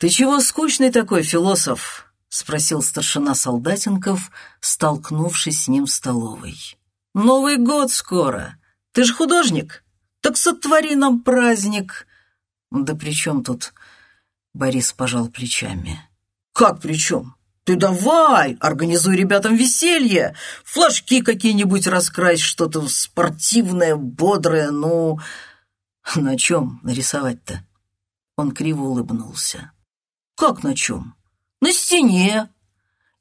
«Ты чего скучный такой, философ?» — спросил старшина Солдатенков, столкнувшись с ним в столовой. «Новый год скоро. Ты же художник. Так сотвори нам праздник». «Да при чем тут?» — Борис пожал плечами. «Как при чем? Ты давай, организуй ребятам веселье. Флажки какие-нибудь раскрась, что-то спортивное, бодрое, ну...» «На чем нарисовать-то?» Он криво улыбнулся. «Как на чем? На стене!»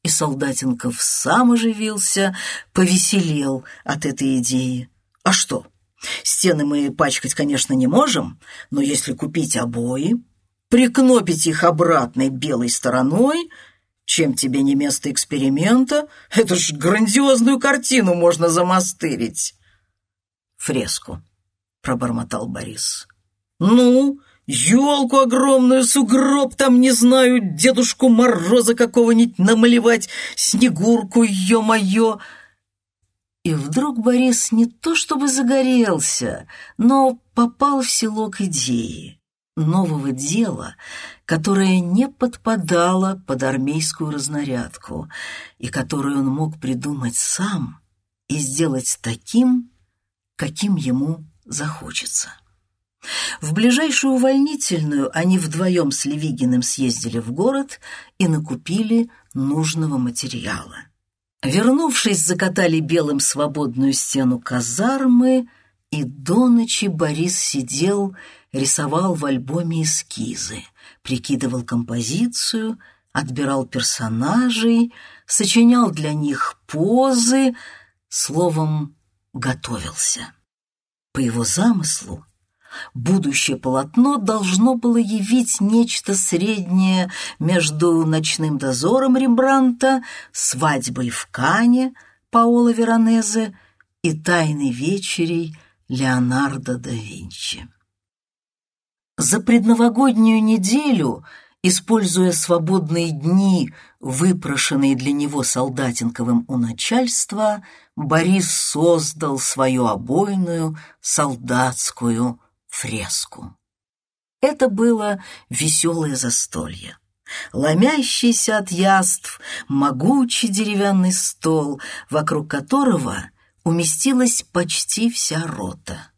И Солдатенков сам оживился, повеселел от этой идеи. «А что? Стены мы пачкать, конечно, не можем, но если купить обои, прикнопить их обратной белой стороной, чем тебе не место эксперимента, это ж грандиозную картину можно замастырить!» «Фреску», — пробормотал Борис. «Ну, елку огромную, сугроб там, не знаю, Дедушку Мороза какого-нибудь намалевать, Снегурку, ё-моё!» И вдруг Борис не то чтобы загорелся, но попал в село к идее нового дела, которое не подпадало под армейскую разнарядку и которое он мог придумать сам и сделать таким, каким ему захочется. В ближайшую увольнительную они вдвоем с Левигиным съездили в город и накупили нужного материала. Вернувшись, закатали белым свободную стену казармы, и до ночи Борис сидел, рисовал в альбоме эскизы, прикидывал композицию, отбирал персонажей, сочинял для них позы, словом, готовился. По его замыслу, будущее полотно должно было явить нечто среднее между «Ночным дозором» Рембранта, «Свадьбой в Кане» Паоло Веронезе и «Тайной вечерей» Леонардо да Винчи. За предновогоднюю неделю, используя свободные дни, выпрошенные для него Солдатенковым у начальства, Борис создал свою обойную солдатскую фреску. Это было веселое застолье. Ломящийся от яств могучий деревянный стол, вокруг которого уместилась почти вся рота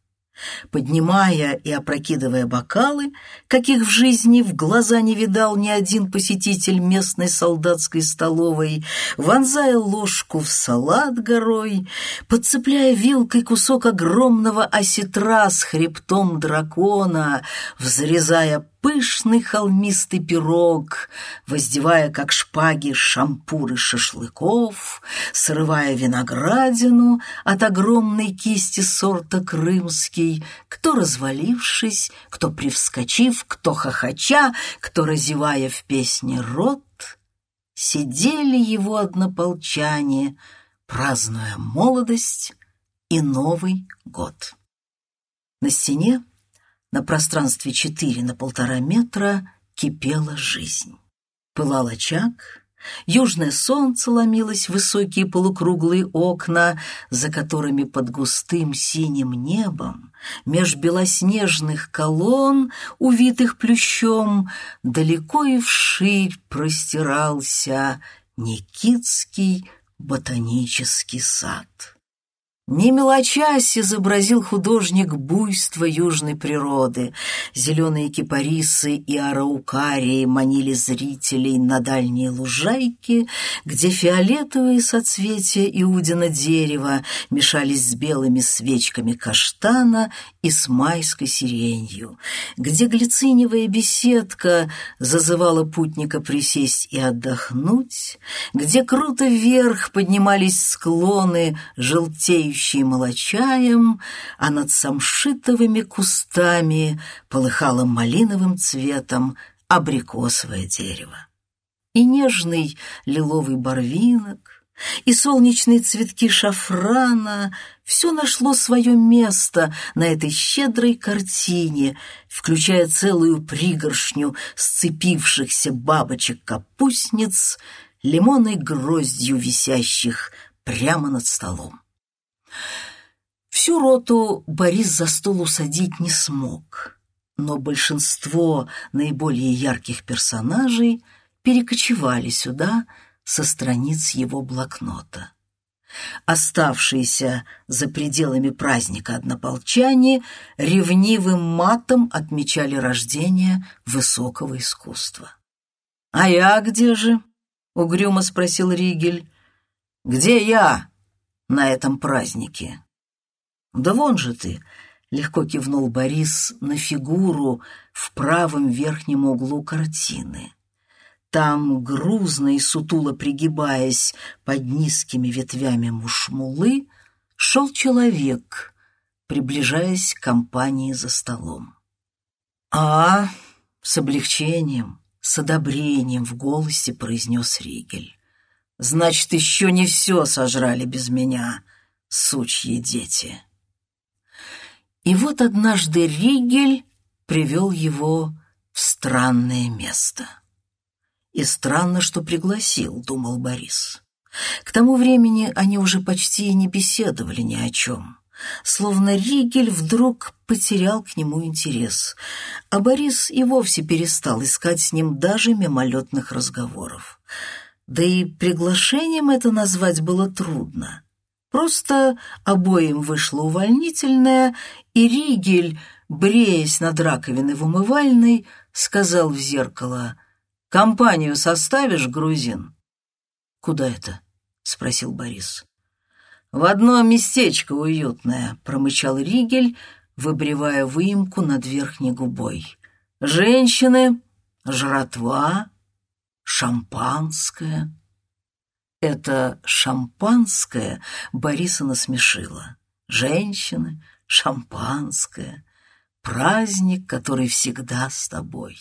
поднимая и опрокидывая бокалы, каких в жизни в глаза не видал ни один посетитель местной солдатской столовой, вонзая ложку в салат горой, подцепляя вилкой кусок огромного осетра с хребтом дракона, взрезая пышный холмистый пирог, воздевая, как шпаги, шампуры шашлыков, срывая виноградину от огромной кисти сорта крымский, кто развалившись, кто привскочив, кто хохоча, кто разевая в песне рот, сидели его однополчане, празднуя молодость и Новый год. На стене на пространстве четыре на полтора метра кипела жизнь. Пылал очаг, южное солнце ломилось в высокие полукруглые окна, за которыми под густым синим небом, меж белоснежных колонн, увитых плющом, далеко и вширь простирался Никитский ботанический сад. Не мелочась изобразил художник буйство южной природы. Зеленые кипарисы и араукарии манили зрителей на дальние лужайки, где фиолетовые соцветия иудина дерева мешались с белыми свечками каштана и с майской сиренью, где глициневая беседка зазывала путника присесть и отдохнуть, где круто вверх поднимались склоны желтеющие пахнущие молочаем, а над самшитовыми кустами полыхало малиновым цветом абрикосовое дерево. И нежный лиловый барвинок, и солнечные цветки шафрана — все нашло свое место на этой щедрой картине, включая целую пригоршню сцепившихся бабочек-капустниц, лимонной гроздью висящих прямо над столом. Всю роту Борис за стол усадить не смог. но большинство наиболее ярких персонажей перекочевали сюда со страниц его блокнота. Оставшиеся за пределами праздника однополчане ревнивым матом отмечали рождение высокого искусства. «А я где же?» — угрюмо спросил Ригель. «Где я на этом празднике?» «Да вон же ты!» — легко кивнул Борис на фигуру в правом верхнем углу картины. Там, грузно и сутуло пригибаясь под низкими ветвями мушмулы, шел человек, приближаясь к компании за столом. «А, с облегчением, с одобрением в голосе произнес Ригель. «Значит, еще не все сожрали без меня, сучьи дети». И вот однажды Ригель привел его в странное место. И странно, что пригласил, думал Борис. К тому времени они уже почти не беседовали ни о чем. Словно Ригель вдруг потерял к нему интерес, а Борис и вовсе перестал искать с ним даже мимолетных разговоров. Да и приглашением это назвать было трудно. Просто обоим вышло увольнительное, и Ригель, бреясь над раковиной в умывальной, сказал в зеркало Компанию составишь, грузин?» «Куда это?» — спросил Борис. «В одно местечко уютное», — промычал Ригель, выбривая выемку над верхней губой. «Женщины, жратва, шампанское». Это шампанское Бориса насмешило. Женщины, шампанское, праздник, который всегда с тобой.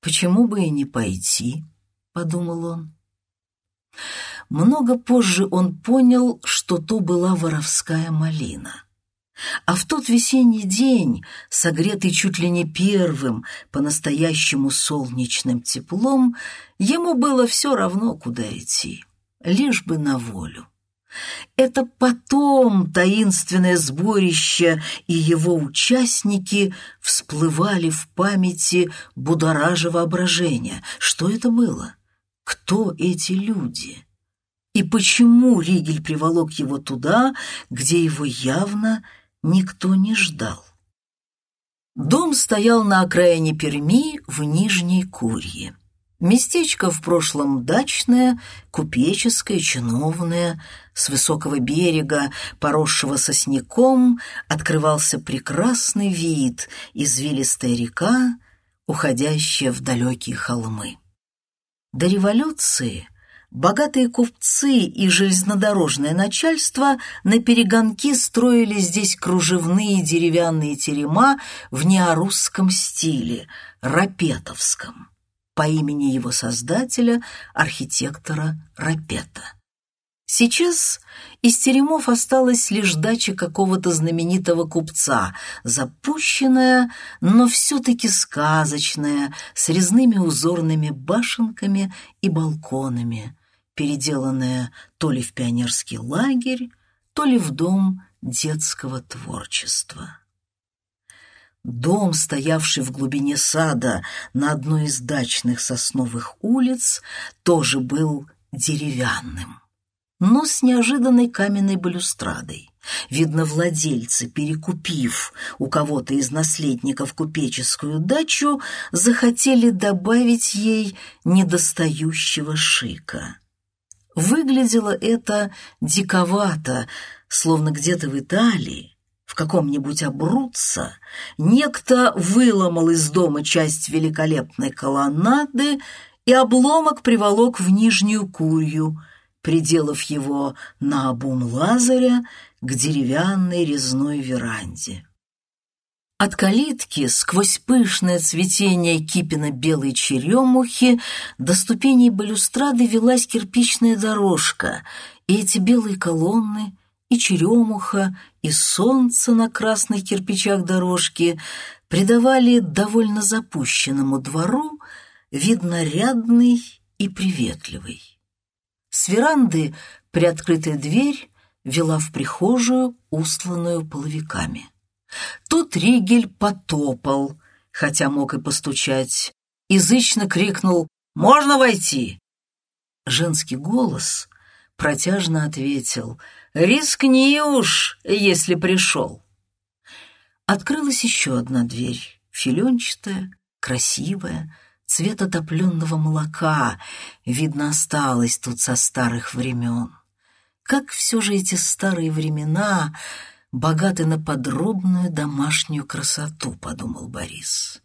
«Почему бы и не пойти?» — подумал он. Много позже он понял, что то была воровская малина. А в тот весенний день, согретый чуть ли не первым, по-настоящему солнечным теплом, ему было все равно, куда идти, лишь бы на волю. Это потом таинственное сборище и его участники всплывали в памяти, будоража воображения. Что это было? Кто эти люди? И почему Ригель приволок его туда, где его явно никто не ждал? Дом стоял на окраине Перми в Нижней Курье. Местечко в прошлом дачное, купеческое, чиновное, с высокого берега, поросшего сосняком, открывался прекрасный вид, извилистая река, уходящая в далекие холмы. До революции богатые купцы и железнодорожное начальство на перегонки строили здесь кружевные деревянные терема в неорусском стиле, рапетовском по имени его создателя, архитектора Рапета. Сейчас из теремов осталась лишь дача какого-то знаменитого купца, запущенная, но все-таки сказочная, с резными узорными башенками и балконами, переделанная то ли в пионерский лагерь, то ли в дом детского творчества. Дом, стоявший в глубине сада на одной из дачных сосновых улиц, тоже был деревянным, но с неожиданной каменной балюстрадой. Видно, владельцы, перекупив у кого-то из наследников купеческую дачу, захотели добавить ей недостающего шика. Выглядело это диковато, словно где-то в Италии в каком-нибудь Абруццо некто выломал из дома часть великолепной колоннады и обломок приволок в Нижнюю Курью, приделав его на обум Лазаря к деревянной резной веранде. От калитки сквозь пышное цветение кипина белой черемухи до ступеней балюстрады велась кирпичная дорожка, и эти белые колонны — и черемуха, и солнце на красных кирпичах дорожки придавали довольно запущенному двору вид нарядный и приветливый. С веранды приоткрытая дверь вела в прихожую, устланную половиками. Тут Ригель потопал, хотя мог и постучать, язычно крикнул «Можно войти?» Женский голос протяжно ответил «Рискни уж, если пришел». Открылась еще одна дверь, филенчатая, красивая, цвета топленного молока, видно, осталось тут со старых времен. Как все же эти старые времена богаты на подробную домашнюю красоту, подумал Борис.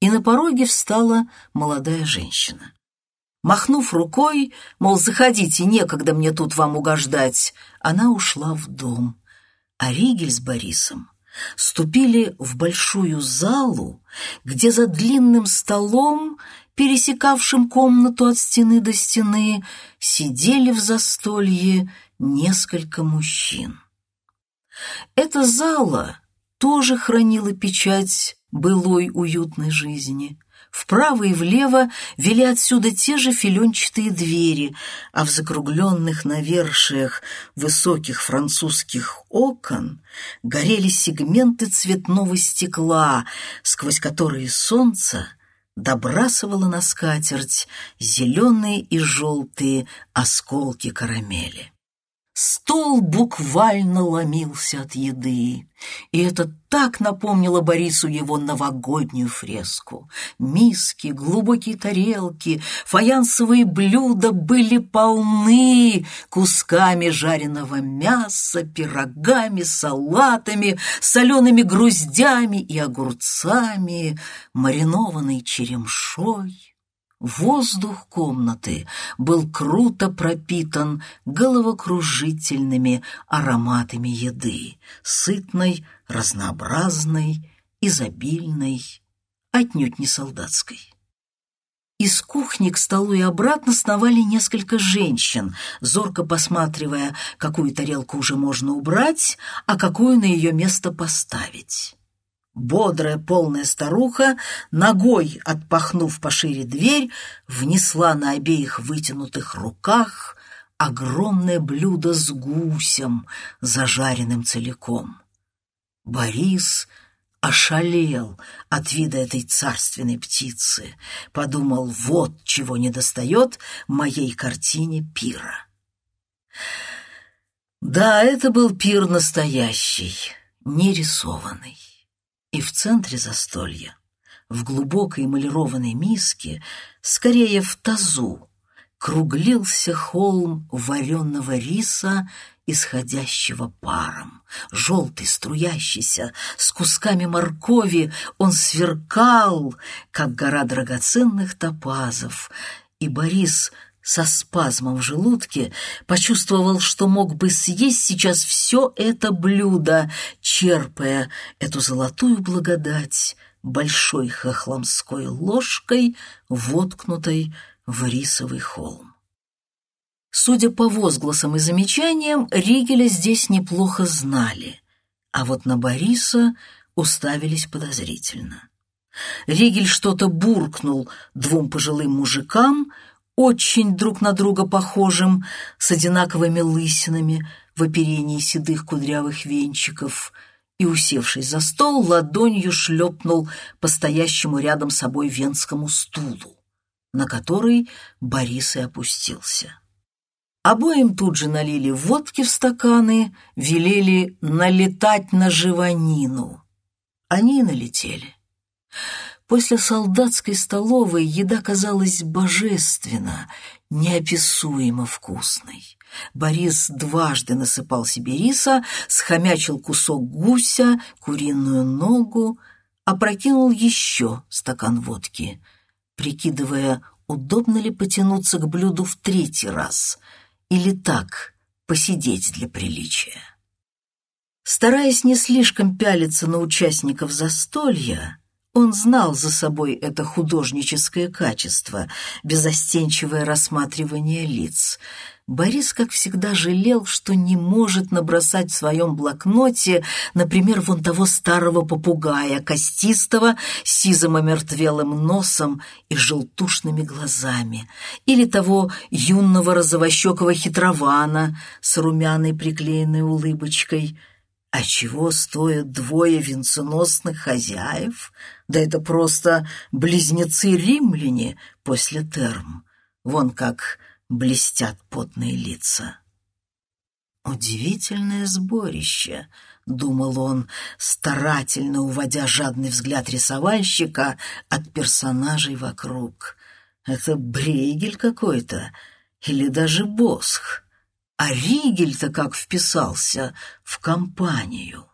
И на пороге встала молодая женщина. Махнув рукой, мол, заходите, некогда мне тут вам угождать, она ушла в дом. А Ригель с Борисом ступили в большую залу, где за длинным столом, пересекавшим комнату от стены до стены, сидели в застолье несколько мужчин. Эта зала тоже хранила печать былой уютной жизни. Вправо и влево вели отсюда те же филенчатые двери, а в закругленных навершиях высоких французских окон горели сегменты цветного стекла, сквозь которые солнце добрасывало на скатерть зеленые и желтые осколки карамели. Стол буквально ломился от еды, и это так напомнило Борису его новогоднюю фреску. Миски, глубокие тарелки, фаянсовые блюда были полны кусками жареного мяса, пирогами, салатами, солеными груздями и огурцами, маринованной черемшой. Воздух комнаты был круто пропитан головокружительными ароматами еды, сытной, разнообразной, изобильной, отнюдь не солдатской. Из кухни к столу и обратно сновали несколько женщин, зорко посматривая, какую тарелку уже можно убрать, а какую на ее место поставить. Бодрая, полная старуха, ногой отпахнув пошире дверь, внесла на обеих вытянутых руках огромное блюдо с гусем, зажаренным целиком. Борис ошалел от вида этой царственной птицы, подумал, вот чего недостает моей картине пира. Да, это был пир настоящий, не рисованный. И в центре застолья, в глубокой эмалированной миске, скорее в тазу, круглился холм вареного риса, исходящего паром. Желтый, струящийся, с кусками моркови, он сверкал, как гора драгоценных топазов, и Борис со спазмом в желудке, почувствовал, что мог бы съесть сейчас все это блюдо, черпая эту золотую благодать большой хохломской ложкой, воткнутой в рисовый холм. Судя по возгласам и замечаниям, Ригеля здесь неплохо знали, а вот на Бориса уставились подозрительно. Ригель что-то буркнул двум пожилым мужикам — очень друг на друга похожим, с одинаковыми лысинами в оперении седых кудрявых венчиков, и, усевшись за стол, ладонью шлепнул по стоящему рядом собой венскому стулу, на который Борис и опустился. Обоим тут же налили водки в стаканы, велели налетать на живанину. Они и налетели. После солдатской столовой еда казалась божественно, неописуемо вкусной. Борис дважды насыпал себе риса, схомячил кусок гуся, куриную ногу, опрокинул еще стакан водки, прикидывая, удобно ли потянуться к блюду в третий раз или так посидеть для приличия. Стараясь не слишком пялиться на участников застолья, он знал за собой это художническое качество, безостенчивое рассматривание лиц. Борис, как всегда, жалел, что не может набросать в своем блокноте, например, вон того старого попугая, костистого, с сизым омертвелым носом и желтушными глазами, или того юного розовощекого хитрована с румяной приклеенной улыбочкой. А чего стоят двое венценосных хозяев? Да это просто близнецы-римляне после терм. Вон как блестят потные лица. «Удивительное сборище», — думал он, старательно уводя жадный взгляд рисовальщика от персонажей вокруг. «Это Брейгель какой-то или даже Босх. А Ригель-то как вписался в компанию».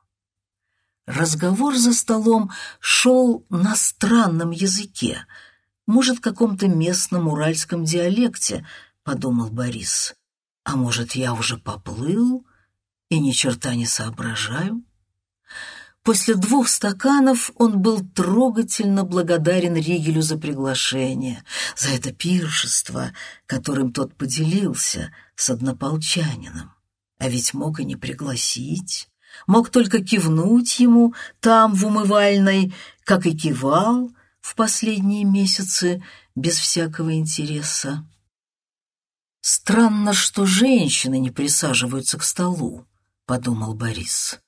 Разговор за столом шел на странном языке, может, каком-то местном уральском диалекте, подумал Борис. А может, я уже поплыл и ни черта не соображаю? После двух стаканов он был трогательно благодарен Ригелю за приглашение, за это пиршество, которым тот поделился с однополчанином. А ведь мог и не пригласить, мог только кивнуть ему там, в умывальной, как и кивал в последние месяцы без всякого интереса. «Странно, что женщины не присаживаются к столу», — подумал Борис.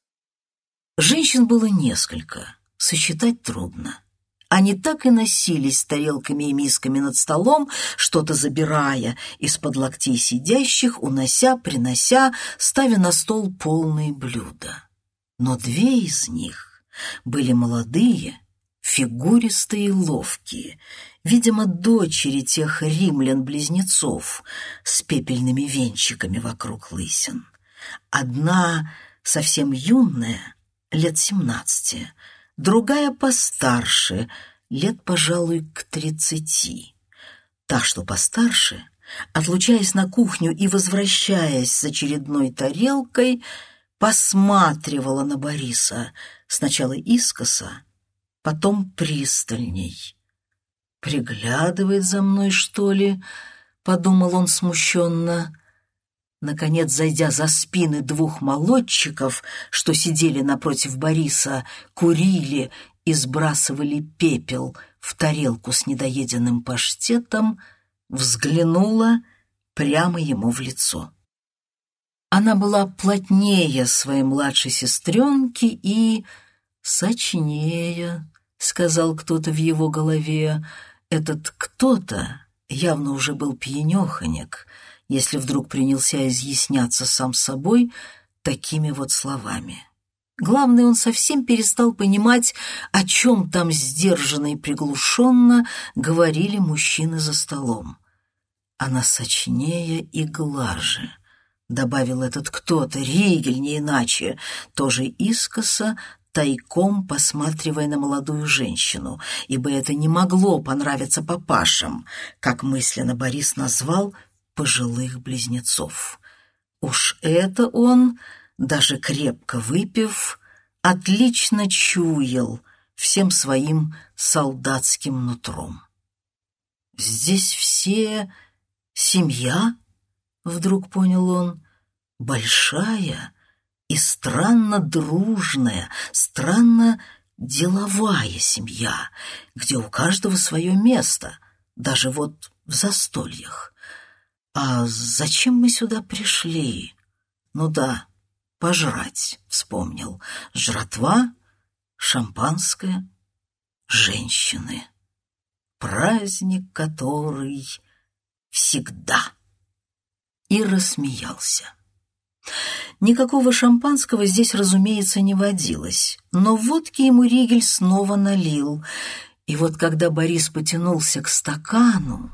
Женщин было несколько, сосчитать трудно. Они так и носились с тарелками и мисками над столом, что-то забирая из-под локтей сидящих, унося, принося, ставя на стол полные блюда. Но две из них были молодые, фигуристые и ловкие, видимо, дочери тех римлян-близнецов с пепельными венчиками вокруг лысин. Одна совсем юная, лет семнадцати, другая постарше, лет, пожалуй, к тридцати. Та, что постарше, отлучаясь на кухню и возвращаясь с очередной тарелкой, посматривала на Бориса сначала искоса, потом пристальней. «Приглядывает за мной, что ли?» — подумал он смущенно. Наконец, зайдя за спины двух молодчиков, что сидели напротив Бориса, курили и сбрасывали пепел в тарелку с недоеденным паштетом, взглянула прямо ему в лицо. Она была плотнее своей младшей сестренки и сочнее, — сказал кто-то в его голове. Этот кто-то явно уже был пьянеханек, если вдруг принялся изъясняться сам собой такими вот словами. Главное, он совсем перестал понимать, о чем там сдержанно и приглушенно говорили мужчины за столом. Она сочнее и глаже —— добавил этот кто-то, Ригель не иначе, тоже искоса, тайком посматривая на молодую женщину, ибо это не могло понравиться папашам, как мысленно Борис назвал пожилых близнецов. Уж это он, даже крепко выпив, отлично чуял всем своим солдатским нутром. «Здесь все семья?» — вдруг понял он. «Большая, и странно дружная, странно деловая семья, где у каждого свое место, даже вот в застольях. А зачем мы сюда пришли? Ну да, пожрать, вспомнил. Жратва, шампанское, женщины. Праздник, который всегда. И рассмеялся. Никакого шампанского здесь, разумеется, не водилось, но водки ему Ригель снова налил. И вот когда Борис потянулся к стакану,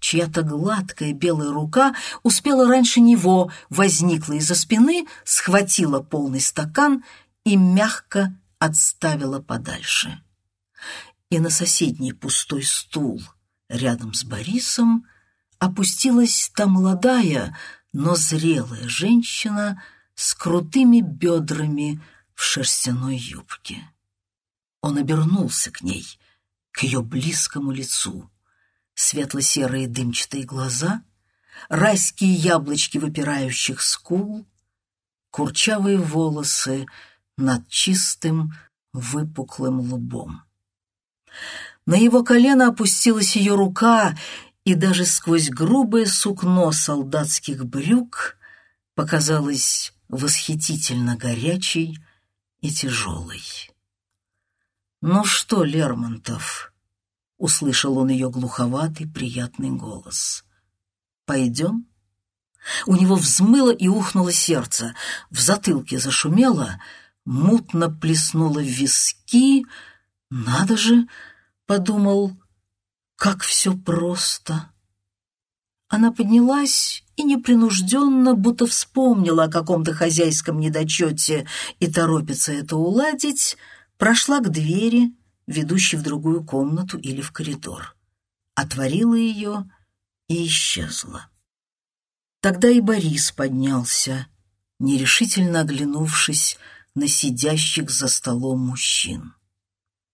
чья-то гладкая белая рука успела раньше него, возникла из-за спины, схватила полный стакан и мягко отставила подальше. И на соседний пустой стул рядом с Борисом опустилась та молодая, но зрелая женщина с крутыми бедрами в шерстяной юбке. Он обернулся к ней, к ее близкому лицу. Светло-серые дымчатые глаза, райские яблочки выпирающих скул, курчавые волосы над чистым выпуклым лбом. На его колено опустилась ее рука, и даже сквозь грубое сукно солдатских брюк показалась восхитительно горячей и тяжелый. «Ну что, Лермонтов?» — услышал он ее глуховатый, приятный голос. «Пойдем?» У него взмыло и ухнуло сердце, в затылке зашумело, мутно плеснуло в виски. «Надо же!» — подумал, — «как все просто!» Она поднялась и непринужденно, будто вспомнила о каком-то хозяйском недочете и торопится это уладить, прошла к двери, ведущей в другую комнату или в коридор. Отворила ее и исчезла. Тогда и Борис поднялся, нерешительно оглянувшись на сидящих за столом мужчин.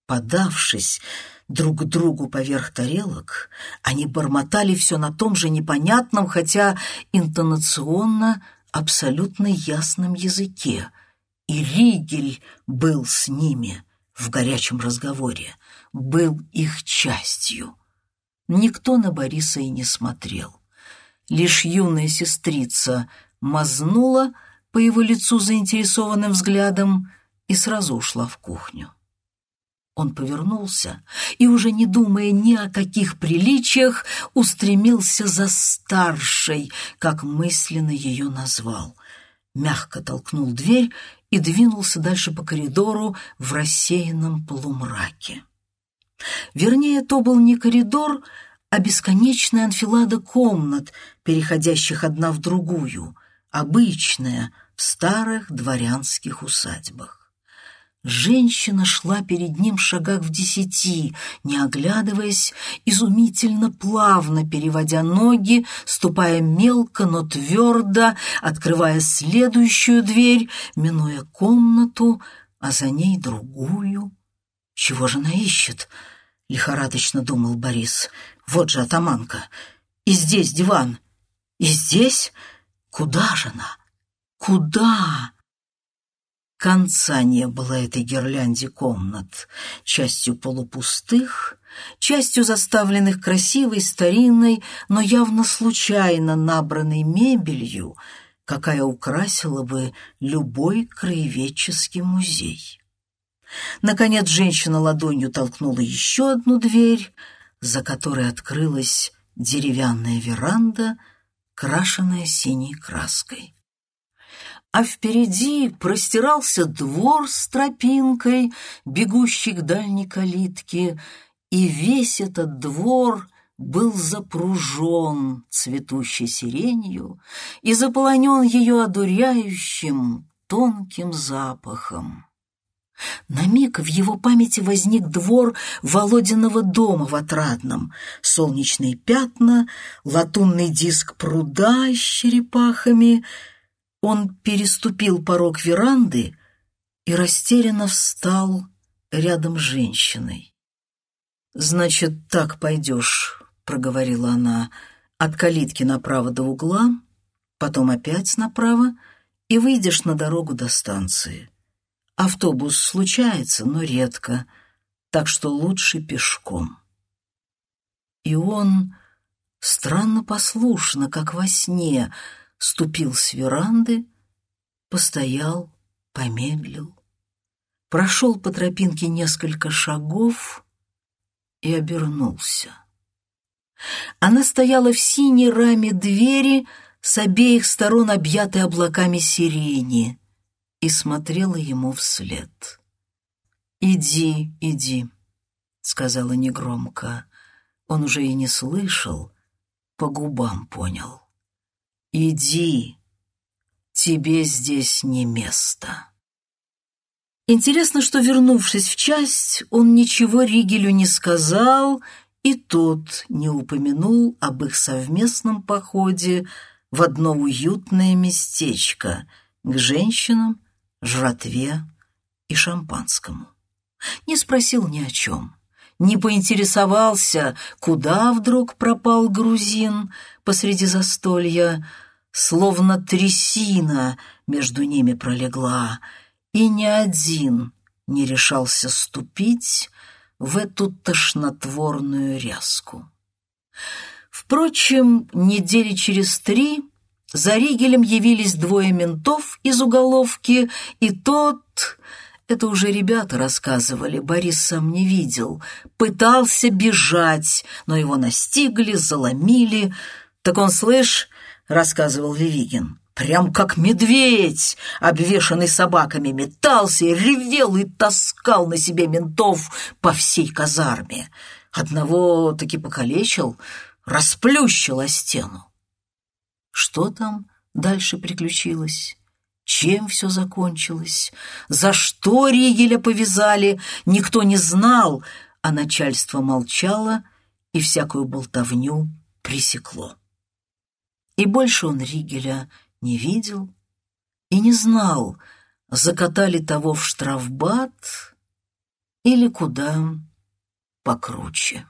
Подавшись, друг к другу поверх тарелок, они бормотали все на том же непонятном, хотя интонационно абсолютно ясном языке. И Ригель был с ними в горячем разговоре, был их частью. Никто на Бориса и не смотрел. Лишь юная сестрица мазнула по его лицу заинтересованным взглядом и сразу ушла в кухню. Он повернулся и, уже не думая ни о каких приличиях, устремился за старшей, как мысленно ее назвал. Мягко толкнул дверь и двинулся дальше по коридору в рассеянном полумраке. Вернее, то был не коридор, а бесконечная анфилада комнат, переходящих одна в другую, обычная в старых дворянских усадьбах. Женщина шла перед ним в шагах в десяти, не оглядываясь, изумительно плавно переводя ноги, ступая мелко, но твердо, открывая следующую дверь, минуя комнату, а за ней другую. «Чего же она ищет?» — лихорадочно думал Борис. «Вот же атаманка! И здесь диван! И здесь? Куда же она? Куда?» Конца не было этой гирлянде комнат, частью полупустых, частью заставленных красивой, старинной, но явно случайно набранной мебелью, какая украсила бы любой краеведческий музей. Наконец женщина ладонью толкнула еще одну дверь, за которой открылась деревянная веранда, крашенная синей краской а впереди простирался двор с тропинкой, бегущей к дальней калитке, и весь этот двор был запружен цветущей сиренью и заполонен ее одуряющим тонким запахом. На миг в его памяти возник двор Володиного дома в Отрадном, солнечные пятна, латунный диск пруда с черепахами — он переступил порог веранды и растерянно встал рядом с женщиной. «Значит, так пойдешь», — проговорила она, — «от калитки направо до угла, потом опять направо и выйдешь на дорогу до станции. Автобус случается, но редко, так что лучше пешком». И он, странно послушно, как во сне, — ступил с веранды, постоял, помедлил, прошел по тропинке несколько шагов и обернулся. Она стояла в синей раме двери, с обеих сторон объятой облаками сирени, и смотрела ему вслед. «Иди, иди», — сказала негромко. Он уже и не слышал, по губам понял. «Иди, тебе здесь не место». Интересно, что, вернувшись в часть, он ничего Ригелю не сказал, и тот не упомянул об их совместном походе в одно уютное местечко к женщинам, жратве и шампанскому. Не спросил ни о чем, не поинтересовался, куда вдруг пропал грузин посреди застолья, словно трясина между ними пролегла, и ни один не решался ступить в эту тошнотворную ряску. Впрочем, недели через три за Ригелем явились двое ментов из уголовки, и тот, Это уже ребята рассказывали, Борис сам не видел. Пытался бежать, но его настигли, заломили. «Так он, слышь, — рассказывал Левигин, — прям как медведь, обвешанный собаками, метался ревел и таскал на себе ментов по всей казарме. Одного таки покалечил, расплющил о стену. Что там дальше приключилось? Чем все закончилось? За что Ригеля повязали, никто не знал, а начальство молчало и всякую болтовню пресекло. И больше он Ригеля не видел и не знал, закатали того в штрафбат или куда покруче.